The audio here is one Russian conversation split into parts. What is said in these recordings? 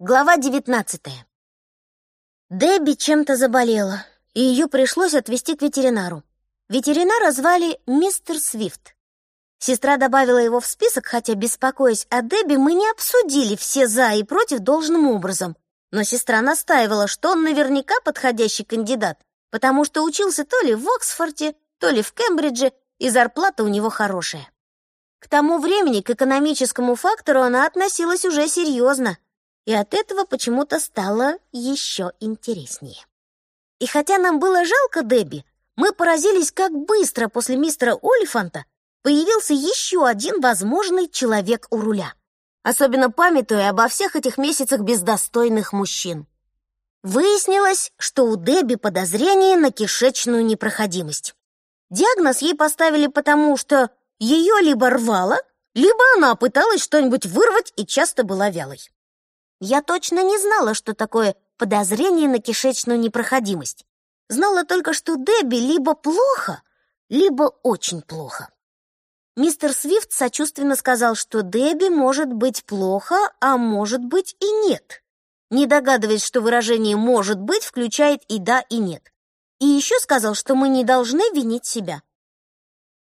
Глава девятнадцатая. Дебби чем-то заболела, и ее пришлось отвезти к ветеринару. Ветеринара звали мистер Свифт. Сестра добавила его в список, хотя, беспокоясь о Дебби, мы не обсудили все «за» и «против» должным образом. Но сестра настаивала, что он наверняка подходящий кандидат, потому что учился то ли в Оксфорде, то ли в Кембридже, и зарплата у него хорошая. К тому времени к экономическому фактору она относилась уже серьезно, и от этого почему-то стало еще интереснее. И хотя нам было жалко Дебби, мы поразились, как быстро после мистера Олифанта появился еще один возможный человек у руля, особенно памятуя обо всех этих месяцах бездостойных мужчин. Выяснилось, что у Дебби подозрение на кишечную непроходимость. Диагноз ей поставили потому, что ее либо рвало, либо она пыталась что-нибудь вырвать и часто была вялой. Я точно не знала, что такое подозрение на кишечную непроходимость. Знала только, что Дебби либо плохо, либо очень плохо. Мистер Свифт сочувственно сказал, что Дебби может быть плохо, а может быть и нет. Не догадываясь, что выражение «может быть» включает и «да», и «нет». И еще сказал, что мы не должны винить себя.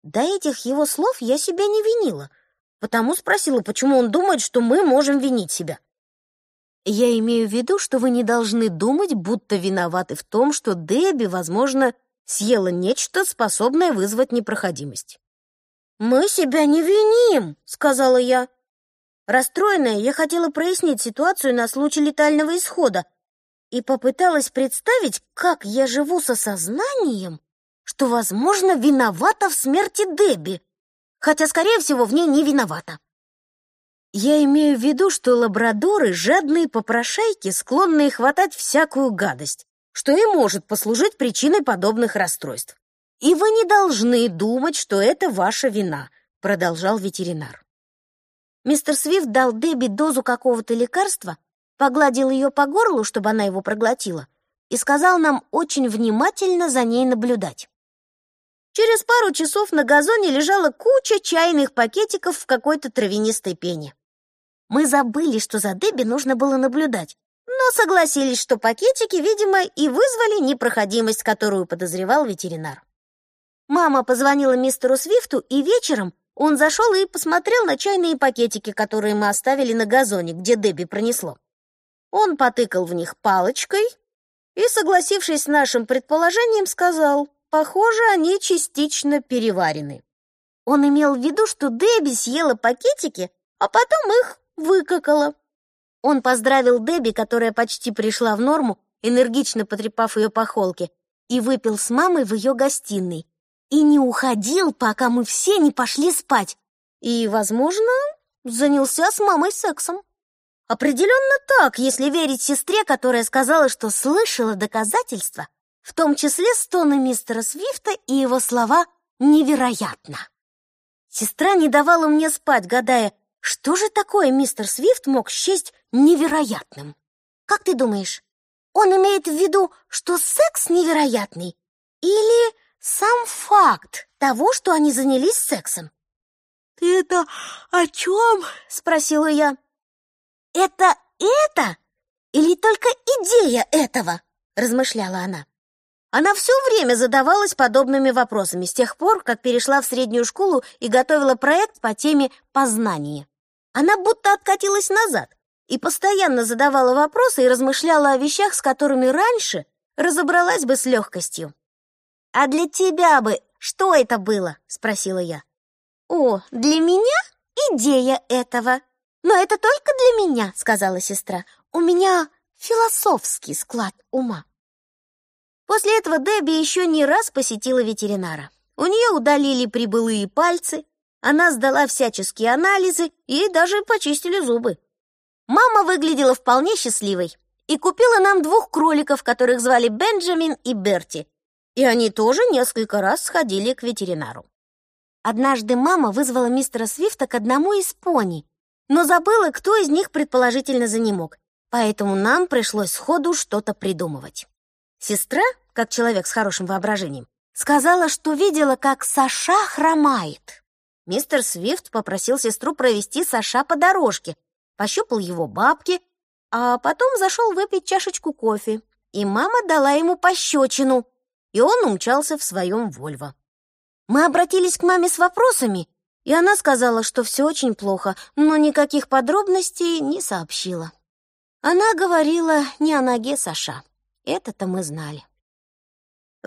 До этих его слов я себя не винила, потому спросила, почему он думает, что мы можем винить себя. Я имею в виду, что вы не должны думать, будто виноваты в том, что Дебби, возможно, съела нечто, способное вызвать непроходимость. «Мы себя не виним», — сказала я. Расстроенная, я хотела прояснить ситуацию на случай летального исхода и попыталась представить, как я живу со сознанием, что, возможно, виновата в смерти Дебби, хотя, скорее всего, в ней не виновата. Я имею в виду, что лабрадоры — жадные попрошайки, склонные хватать всякую гадость, что и может послужить причиной подобных расстройств. И вы не должны думать, что это ваша вина, продолжал ветеринар. Мистер Свифт дал Дебби дозу какого-то лекарства, погладил ее по горлу, чтобы она его проглотила, и сказал нам очень внимательно за ней наблюдать. Через пару часов на газоне лежала куча чайных пакетиков в какой-то травянистой пене. Мы забыли, что за Дебби нужно было наблюдать, но согласились, что пакетики, видимо, и вызвали непроходимость, которую подозревал ветеринар. Мама позвонила мистеру Свифту, и вечером он зашел и посмотрел на чайные пакетики, которые мы оставили на газоне, где Дебби пронесло. Он потыкал в них палочкой и, согласившись с нашим предположением, сказал, похоже, они частично переварены. Он имел в виду, что Дебби съела пакетики, а потом их выкакала. Он поздравил Дебби, которая почти пришла в норму, энергично потрепав ее по холке, и выпил с мамой в ее гостиной. И не уходил, пока мы все не пошли спать. И, возможно, занялся с мамой сексом. Определенно так, если верить сестре, которая сказала, что слышала доказательства, в том числе стоны мистера Свифта и его слова «невероятно». Сестра не давала мне спать, гадая, что же такое мистер Свифт мог счесть невероятным? Как ты думаешь, он имеет в виду, что секс невероятный? Или сам факт того, что они занялись сексом? «Ты это о чем?» — спросила я. «Это это? Или только идея этого?» — размышляла она. Она все время задавалась подобными вопросами с тех пор, как перешла в среднюю школу и готовила проект по теме «Познание». Она будто откатилась назад и постоянно задавала вопросы и размышляла о вещах, с которыми раньше разобралась бы с легкостью. «А для тебя бы что это было?» — спросила я. «О, для меня идея этого. Но это только для меня», — сказала сестра. «У меня философский склад ума». После этого Дебби еще не раз посетила ветеринара. У нее удалили прибылые пальцы, она сдала всяческие анализы, и даже почистили зубы. Мама выглядела вполне счастливой и купила нам двух кроликов, которых звали Бенджамин и Берти. И они тоже несколько раз сходили к ветеринару. Однажды мама вызвала мистера Свифта к одному из пони, но забыла, кто из них предположительно занемог, поэтому нам пришлось сходу что-то придумывать. Сестра, как человек с хорошим воображением, сказала, что видела, как Саша хромает. Мистер Свифт попросил сестру провести Саша по дорожке, пощупал его бабки, а потом зашел выпить чашечку кофе, и мама дала ему пощечину, и он умчался в своем Вольво. Мы обратились к маме с вопросами, и она сказала, что все очень плохо, но никаких подробностей не сообщила. Она говорила не о ноге Саша. Это-то мы знали.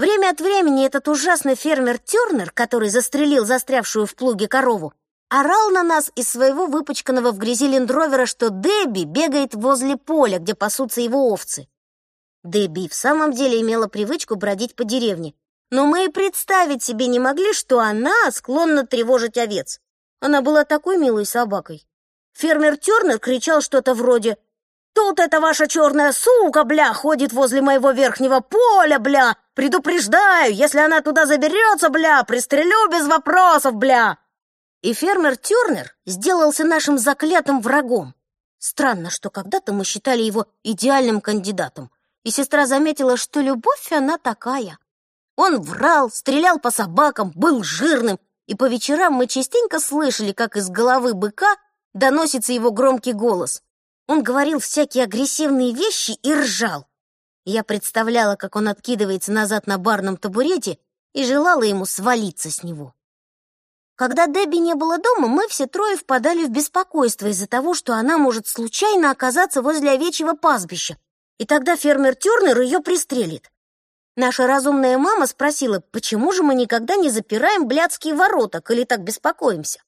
Время от времени этот ужасный фермер Тернер, который застрелил застрявшую в плуге корову, орал на нас из своего выпачканного в грязи лендровера, что Дебби бегает возле поля, где пасутся его овцы. Дебби в самом деле имела привычку бродить по деревне, но мы и представить себе не могли, что она склонна тревожить овец. Она была такой милой собакой. Фермер Тернер кричал что-то вроде «Тут эта ваша черная сука, бля, ходит возле моего верхнего поля, бля! Предупреждаю, если она туда заберется, бля, пристрелю без вопросов, бля!» И фермер Тернер сделался нашим заклятым врагом. Странно, что когда-то мы считали его идеальным кандидатом, и сестра заметила, что любовь она такая. Он врал, стрелял по собакам, был жирным, и по вечерам мы частенько слышали, как из головы быка доносится его громкий голос. Он говорил всякие агрессивные вещи и ржал. Я представляла, как он откидывается назад на барном табурете и желала ему свалиться с него. Когда Дебби не было дома, мы все трое впадали в беспокойство из-за того, что она может случайно оказаться возле овечьего пастбища, и тогда фермер Тернер ее пристрелит. Наша разумная мама спросила, почему же мы никогда не запираем блядские ворота, коли так беспокоимся.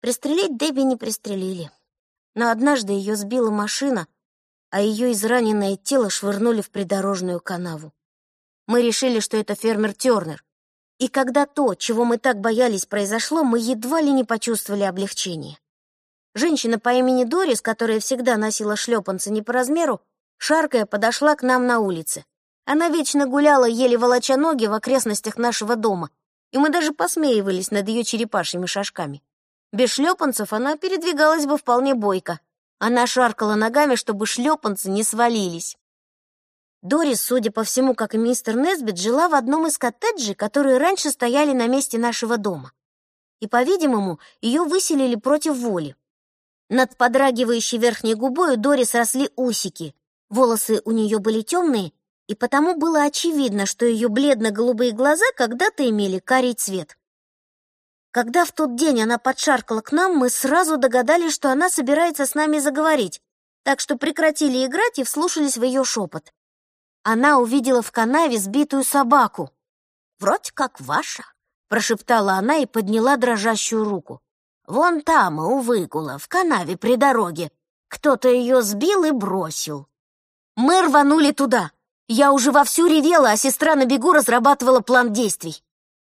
Пристрелить Дебби не пристрелили. Но однажды ее сбила машина, а ее израненное тело швырнули в придорожную канаву. Мы решили, что это фермер Тернер, и когда то, чего мы так боялись, произошло, мы едва ли не почувствовали облегчение. Женщина по имени Дорис, которая всегда носила шлепанцы не по размеру, шаркая подошла к нам на улице. Она вечно гуляла, еле волоча ноги в окрестностях нашего дома, и мы даже посмеивались над ее черепашьими шажками. Без шлепанцев она передвигалась бы вполне бойко. Она шаркала ногами, чтобы шлепанцы не свалились. Дорис, судя по всему, как и мистер Несбит, жила в одном из коттеджей, которые раньше стояли на месте нашего дома. И, по-видимому, ее выселили против воли. Над подрагивающей верхней губой у Дорис росли усики. Волосы у нее были темные, и потому было очевидно, что ее бледно-голубые глаза когда-то имели карий цвет. Когда в тот день она подшаркала к нам, мы сразу догадались, что она собирается с нами заговорить, так что прекратили играть и вслушались в ее шепот она увидела в канаве сбитую собаку. «Вроде как ваша», — прошептала она и подняла дрожащую руку. «Вон там, у выгула, в канаве при дороге. Кто-то ее сбил и бросил». Мы рванули туда. Я уже вовсю ревела, а сестра на бегу разрабатывала план действий.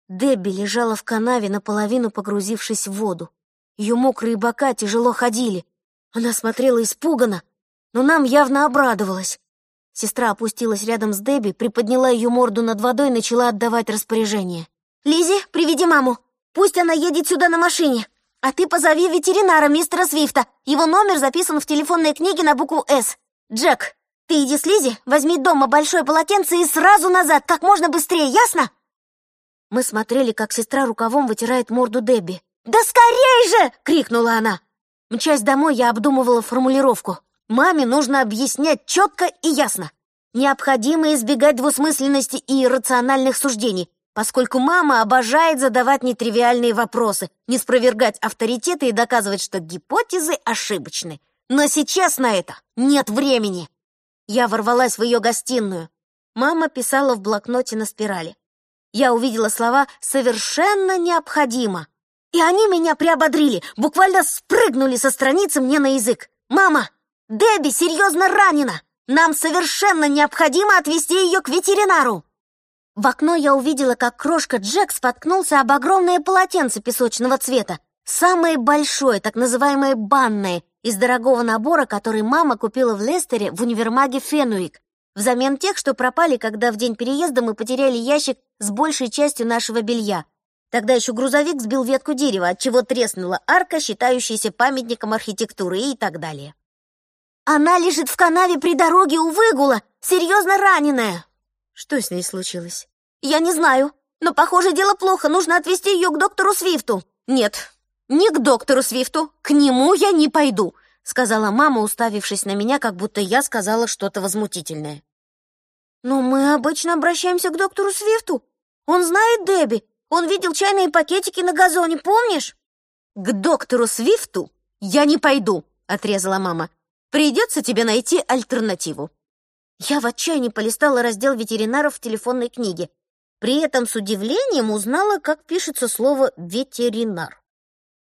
Дебби лежала в канаве, наполовину погрузившись в воду. Ее мокрые бока тяжело ходили. Она смотрела испуганно, но нам явно обрадовалась. Сестра опустилась рядом с Дебби, приподняла ее морду над водой и начала отдавать распоряжение. «Лизи, приведи маму. Пусть она едет сюда на машине. А ты позови ветеринара, мистера Свифта. Его номер записан в телефонной книге на букву «С». Джек, ты иди с Лизи, возьми дома большое полотенце и сразу назад, как можно быстрее, ясно?» Мы смотрели, как сестра рукавом вытирает морду Дебби. «Да скорей же!» — крикнула она. Мчась домой, я обдумывала формулировку. Маме нужно объяснять четко и ясно. Необходимо избегать двусмысленности и иррациональных суждений, поскольку мама обожает задавать нетривиальные вопросы, не спровергать авторитеты и доказывать, что гипотезы ошибочны. Но сейчас на это нет времени. Я ворвалась в ее гостиную. Мама писала в блокноте на спирали. Я увидела слова «совершенно необходимо». И они меня приободрили, буквально спрыгнули со страницы мне на язык. «Мама, Дебби серьезно ранена! Нам совершенно необходимо отвезти ее к ветеринару!» В окно я увидела, как крошка Джек споткнулся об огромное полотенце песочного цвета, самое большое, так называемое банное, из дорогого набора, который мама купила в Лестере в универмаге Фенуик, взамен тех, что пропали, когда в день переезда мы потеряли ящик с большей частью нашего белья. Тогда еще грузовик сбил ветку дерева, от чего треснула арка, считающаяся памятником архитектуры и так далее. Она лежит в канаве при дороге у выгула, серьезно раненая. Что с ней случилось? Я не знаю, но, похоже, дело плохо, нужно отвезти ее к доктору Свифту. Нет, не к доктору Свифту, к нему я не пойду. сказала мама, уставившись на меня, как будто я сказала что-то возмутительное. «Но мы обычно обращаемся к доктору Свифту. Он знает Дебби. Он видел чайные пакетики на газоне, помнишь?» «К доктору Свифту я не пойду», — отрезала мама. «Придется тебе найти альтернативу». Я в отчаянии полистала раздел ветеринаров в телефонной книге. При этом с удивлением узнала, как пишется слово «ветеринар».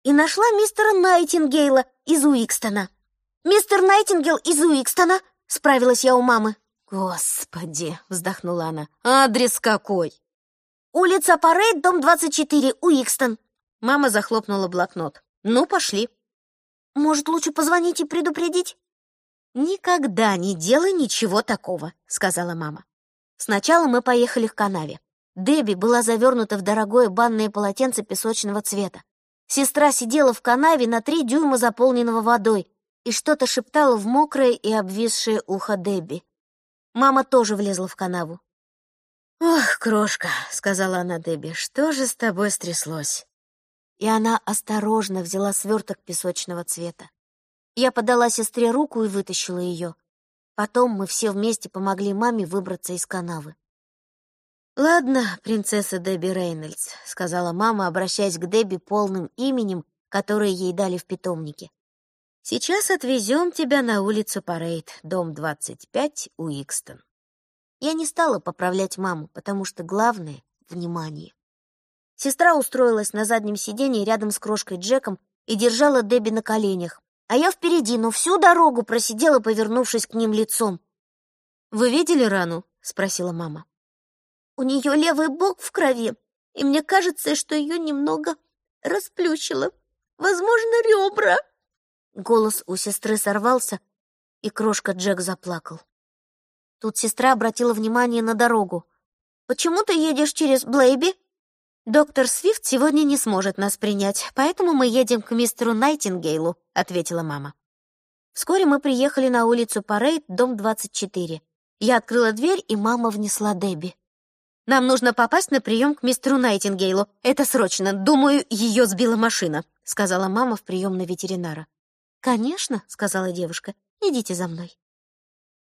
И нашла мистера Найтингейла из Уикстона. «Мистер Найтингейл из Уикстона?» — справилась я у мамы. «Господи!» — вздохнула она. «Адрес какой?» «Улица Парейд, дом 24, Уикстон». Мама захлопнула блокнот. «Ну, пошли». «Может, лучше позвонить и предупредить?» «Никогда не делай ничего такого», — сказала мама. Сначала мы поехали к канаве. Дебби была завернута в дорогое банное полотенце песочного цвета. Сестра сидела в канаве на три дюйма заполненного водой и что-то шептала в мокрое и обвисшее ухо Дебби. Мама тоже влезла в канаву. «Ох, крошка», — сказала она Дебби, — «что же с тобой стряслось?» И она осторожно взяла сверток песочного цвета. Я подала сестре руку и вытащила ее. Потом мы все вместе помогли маме выбраться из канавы. «Ладно, принцесса Дебби Рейнольдс», — сказала мама, обращаясь к Дебби полным именем, которое ей дали в питомнике. «Сейчас отвезем тебя на улицу Парейд, дом 25, Уикстон». Я не стала поправлять маму, потому что главное — внимание. Сестра устроилась на заднем сиденье рядом с крошкой Джеком и держала Дебби на коленях, а я впереди, но всю дорогу просидела, повернувшись к ним лицом. «Вы видели рану?» — спросила мама. У нее левый бок в крови, и мне кажется, что ее немного расплющило. Возможно, ребра. Голос у сестры сорвался, и крошка Джек заплакал. Тут сестра обратила внимание на дорогу. «Почему ты едешь через Блейби?» «Доктор Свифт сегодня не сможет нас принять, поэтому мы едем к мистеру Найтингейлу», — ответила мама. Вскоре мы приехали на улицу Парейд, дом 24. Я открыла дверь, и мама внесла Дебби. Нам нужно попасть на прием к мистеру Найтингейлу. Это срочно. Думаю, ее сбила машина», — сказала мама в приемной ветеринара. «Конечно», — сказала девушка. «Идите за мной».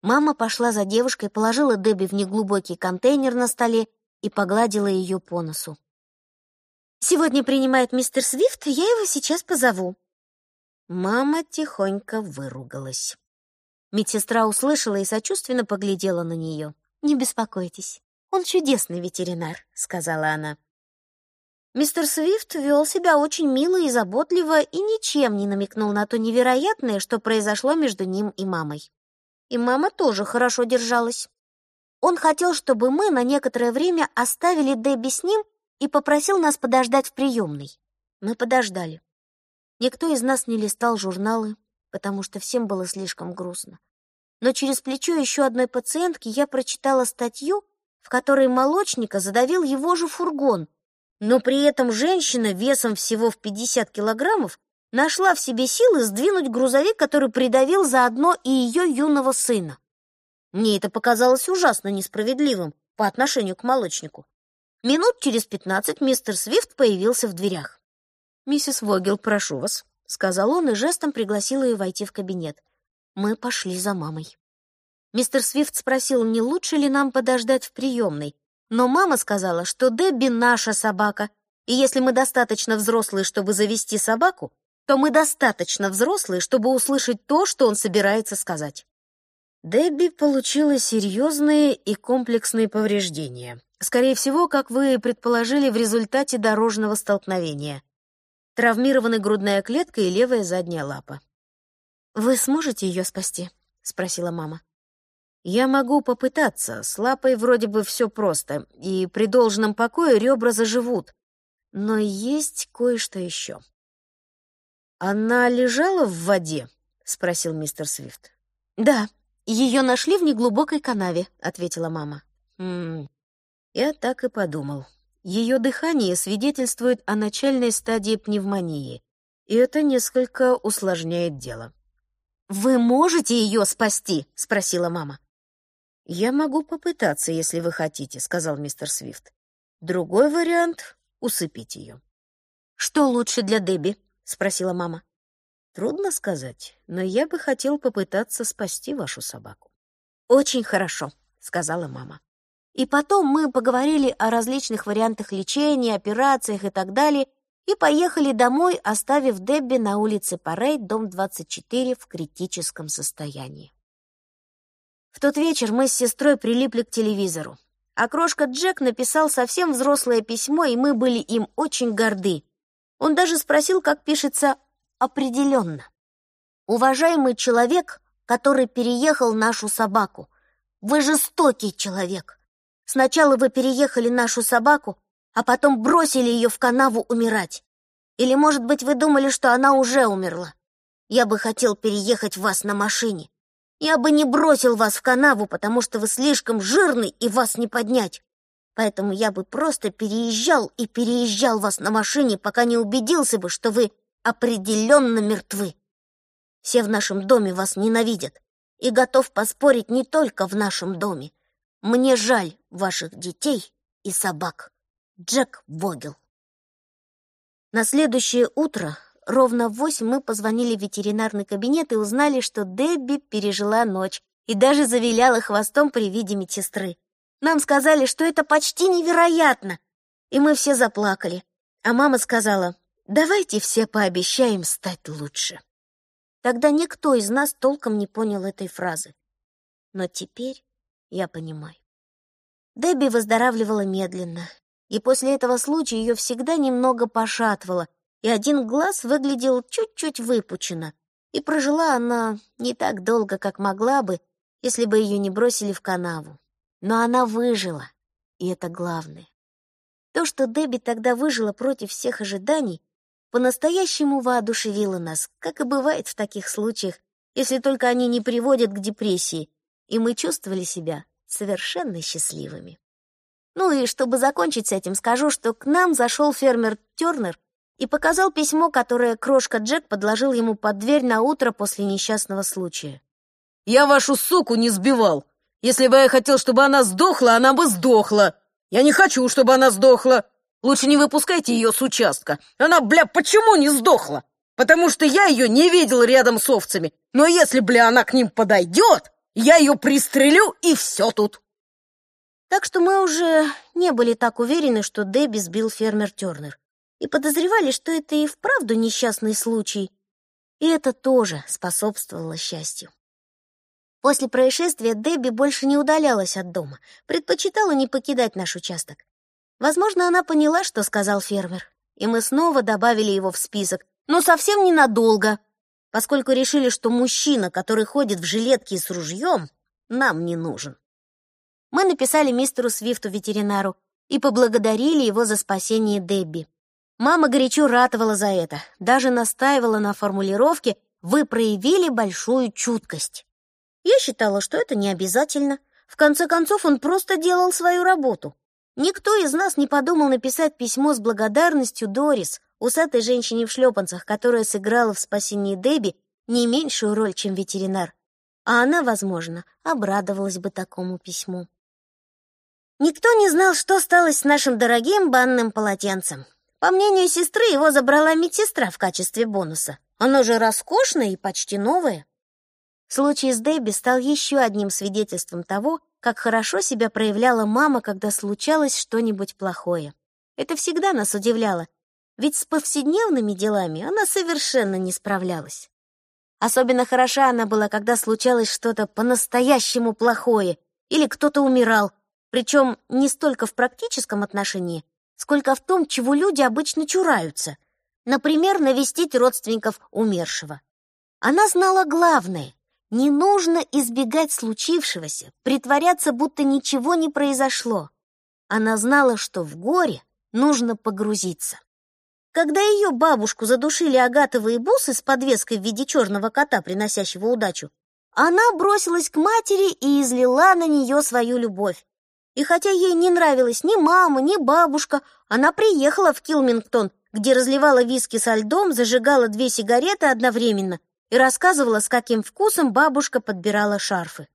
Мама пошла за девушкой, положила Дебби в неглубокий контейнер на столе и погладила ее по носу. «Сегодня принимает мистер Свифт, я его сейчас позову». Мама тихонько выругалась. Медсестра услышала и сочувственно поглядела на нее. «Не беспокойтесь, «Он чудесный ветеринар», — сказала она. Мистер Свифт вел себя очень мило и заботливо и ничем не намекнул на то невероятное, что произошло между ним и мамой. И мама тоже хорошо держалась. Он хотел, чтобы мы на некоторое время оставили Дебби с ним и попросил нас подождать в приемной. Мы подождали. Никто из нас не листал журналы, потому что всем было слишком грустно. Но через плечо еще одной пациентки я прочитала статью, в которой молочника задавил его же фургон, но при этом женщина весом всего в 50 килограммов нашла в себе силы сдвинуть грузовик, который придавил заодно и ее юного сына. Мне это показалось ужасно несправедливым по отношению к молочнику. Минут через пятнадцать мистер Свифт появился в дверях. «Миссис Вогел, прошу вас», — сказал он и жестом пригласил ее войти в кабинет. Мы пошли за мамой. Мистер Свифт спросил, не лучше ли нам подождать в приемной, но мама сказала, что Дебби наша собака, и если мы достаточно взрослые, чтобы завести собаку, то мы достаточно взрослые, чтобы услышать то, что он собирается сказать. Дебби получила серьезные и комплексные повреждения. Скорее всего, как вы предположили, в результате дорожного столкновения. Травмированы грудная клетка и левая задняя лапа. «Вы сможете ее спасти?» — спросила мама. Я могу попытаться, с лапой вроде бы все просто, и при должном покое ребра заживут. Но есть кое-что еще. «Она лежала в воде?» — спросил мистер Свифт. «Да, ее нашли в неглубокой канаве», — ответила мама. «М -м, я так и подумал. Ее дыхание свидетельствует о начальной стадии пневмонии, и это несколько усложняет дело». «Вы можете ее спасти?» — спросила мама. «Я могу попытаться, если вы хотите», — сказал мистер Свифт. «Другой вариант — усыпить ее». «Что лучше для Дебби?» — спросила мама. Трудно сказать, но я бы хотел попытаться спасти вашу собаку. Очень хорошо, сказала мама. И потом мы поговорили о различных вариантах лечения, операциях и так далее, и поехали домой, оставив Дебби на улице Парейд, дом 24, в критическом состоянии. Тот вечер мы с сестрой прилипли к телевизору. А крошка Джек написал совсем взрослое письмо, и мы были им очень горды. Он даже спросил, как пишется «определенно». «Уважаемый человек, который переехал нашу собаку, вы жестокий человек. Сначала вы переехали нашу собаку, а потом бросили ее в канаву умирать. Или, может быть, вы думали, что она уже умерла? Я бы хотел переехать вас на машине. Я бы не бросил вас в канаву, потому что вы слишком жирный и вас не поднять. Поэтому я бы просто переезжал и переезжал вас на машине, пока не убедился бы, что вы определенно мертвы. Все в нашем доме вас ненавидят. И готов поспорить не только в нашем доме. Мне жаль ваших детей и собак. Джек Вогел. На следующее утро ровно в восемь мы позвонили в ветеринарный кабинет и узнали, что Дебби пережила ночь и даже завиляла хвостом при виде медсестры. Нам сказали, что это почти невероятно, и мы все заплакали. А мама сказала, давайте все пообещаем стать лучше. Тогда никто из нас толком не понял этой фразы. Но теперь я понимаю. Дебби выздоравливала медленно, и после этого случая ее всегда немного пошатывало, и один глаз выглядел чуть-чуть выпучено, и прожила она не так долго, как могла бы, если бы ее не бросили в канаву. Но она выжила, и это главное. То, что Дебби тогда выжила против всех ожиданий, по-настоящему воодушевило нас, как и бывает в таких случаях, если только они не приводят к депрессии, и мы чувствовали себя совершенно счастливыми. Ну и чтобы закончить с этим, скажу, что к нам зашел фермер Тернер и показал письмо, которое крошка Джек подложил ему под дверь на утро после несчастного случая. «Я вашу суку не сбивал. Если бы я хотел, чтобы она сдохла, она бы сдохла. Я не хочу, чтобы она сдохла. Лучше не выпускайте ее с участка. Она, бля, почему не сдохла? Потому что я ее не видел рядом с овцами. Но если, бля, она к ним подойдет, я ее пристрелю, и все тут». Так что мы уже не были так уверены, что Дебби сбил фермер Тернер, и подозревали, что это и вправду несчастный случай, и это тоже способствовало счастью. После происшествия Дебби больше не удалялась от дома, предпочитала не покидать наш участок. Возможно, она поняла, что сказал фермер, и мы снова добавили его в список, но совсем ненадолго, поскольку решили, что мужчина, который ходит в жилетке с ружьем, нам не нужен. Мы написали мистеру Свифту ветеринару и поблагодарили его за спасение Дебби. Мама горячо ратовала за это, даже настаивала на формулировке «Вы проявили большую чуткость». Я считала, что это не обязательно. В конце концов, он просто делал свою работу. Никто из нас не подумал написать письмо с благодарностью Дорис, усатой женщине в шлепанцах, которая сыграла в спасении Дебби не меньшую роль, чем ветеринар. А она, возможно, обрадовалась бы такому письму. Никто не знал, что стало с нашим дорогим банным полотенцем. По мнению сестры, его забрала медсестра в качестве бонуса. Оно же роскошное и почти новое. Случай с Дебби стал еще одним свидетельством того, как хорошо себя проявляла мама, когда случалось что-нибудь плохое. Это всегда нас удивляло, ведь с повседневными делами она совершенно не справлялась. Особенно хороша она была, когда случалось что-то по-настоящему плохое, или кто-то умирал, причем не столько в практическом отношении, сколько в том, чего люди обычно чураются. Например, навестить родственников умершего. Она знала главное — не нужно избегать случившегося, притворяться, будто ничего не произошло. Она знала, что в горе нужно погрузиться. Когда ее бабушку задушили агатовые бусы с подвеской в виде черного кота, приносящего удачу, она бросилась к матери и излила на нее свою любовь. И хотя ей не нравилась ни мама, ни бабушка, она приехала в Килмингтон, где разливала виски со льдом, зажигала две сигареты одновременно и рассказывала, с каким вкусом бабушка подбирала шарфы.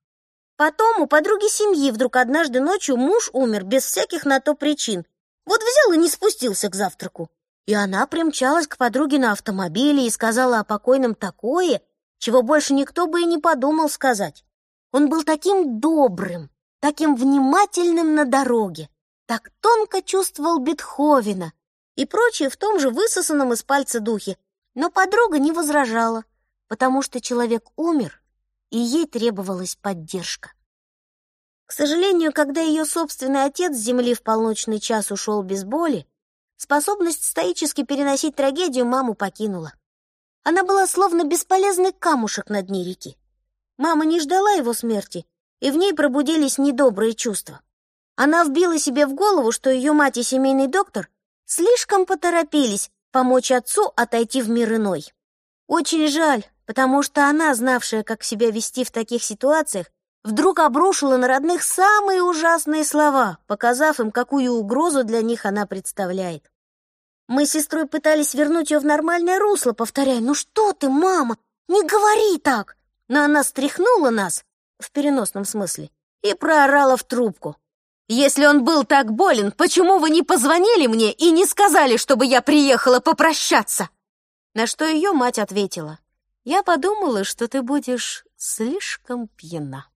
Потом у подруги семьи вдруг однажды ночью муж умер без всяких на то причин. Вот взял и не спустился к завтраку. И она примчалась к подруге на автомобиле и сказала о покойном такое, чего больше никто бы и не подумал сказать. Он был таким добрым, таким внимательным на дороге, так тонко чувствовал Бетховена и прочее в том же высосанном из пальца духе. Но подруга не возражала, потому что человек умер, и ей требовалась поддержка. К сожалению, когда ее собственный отец с земли в полночный час ушел без боли, способность стоически переносить трагедию маму покинула. Она была словно бесполезный камушек на дне реки. Мама не ждала его смерти, и в ней пробудились недобрые чувства. Она вбила себе в голову, что ее мать и семейный доктор слишком поторопились помочь отцу отойти в мир иной. Очень жаль, потому что она, знавшая, как себя вести в таких ситуациях, вдруг обрушила на родных самые ужасные слова, показав им, какую угрозу для них она представляет. Мы с сестрой пытались вернуть ее в нормальное русло, повторяя, «Ну что ты, мама, не говори так!» Но она стряхнула нас, в переносном смысле, и проорала в трубку. «Если он был так болен, почему вы не позвонили мне и не сказали, чтобы я приехала попрощаться?» На что ее мать ответила, «Я подумала, что ты будешь слишком пьяна».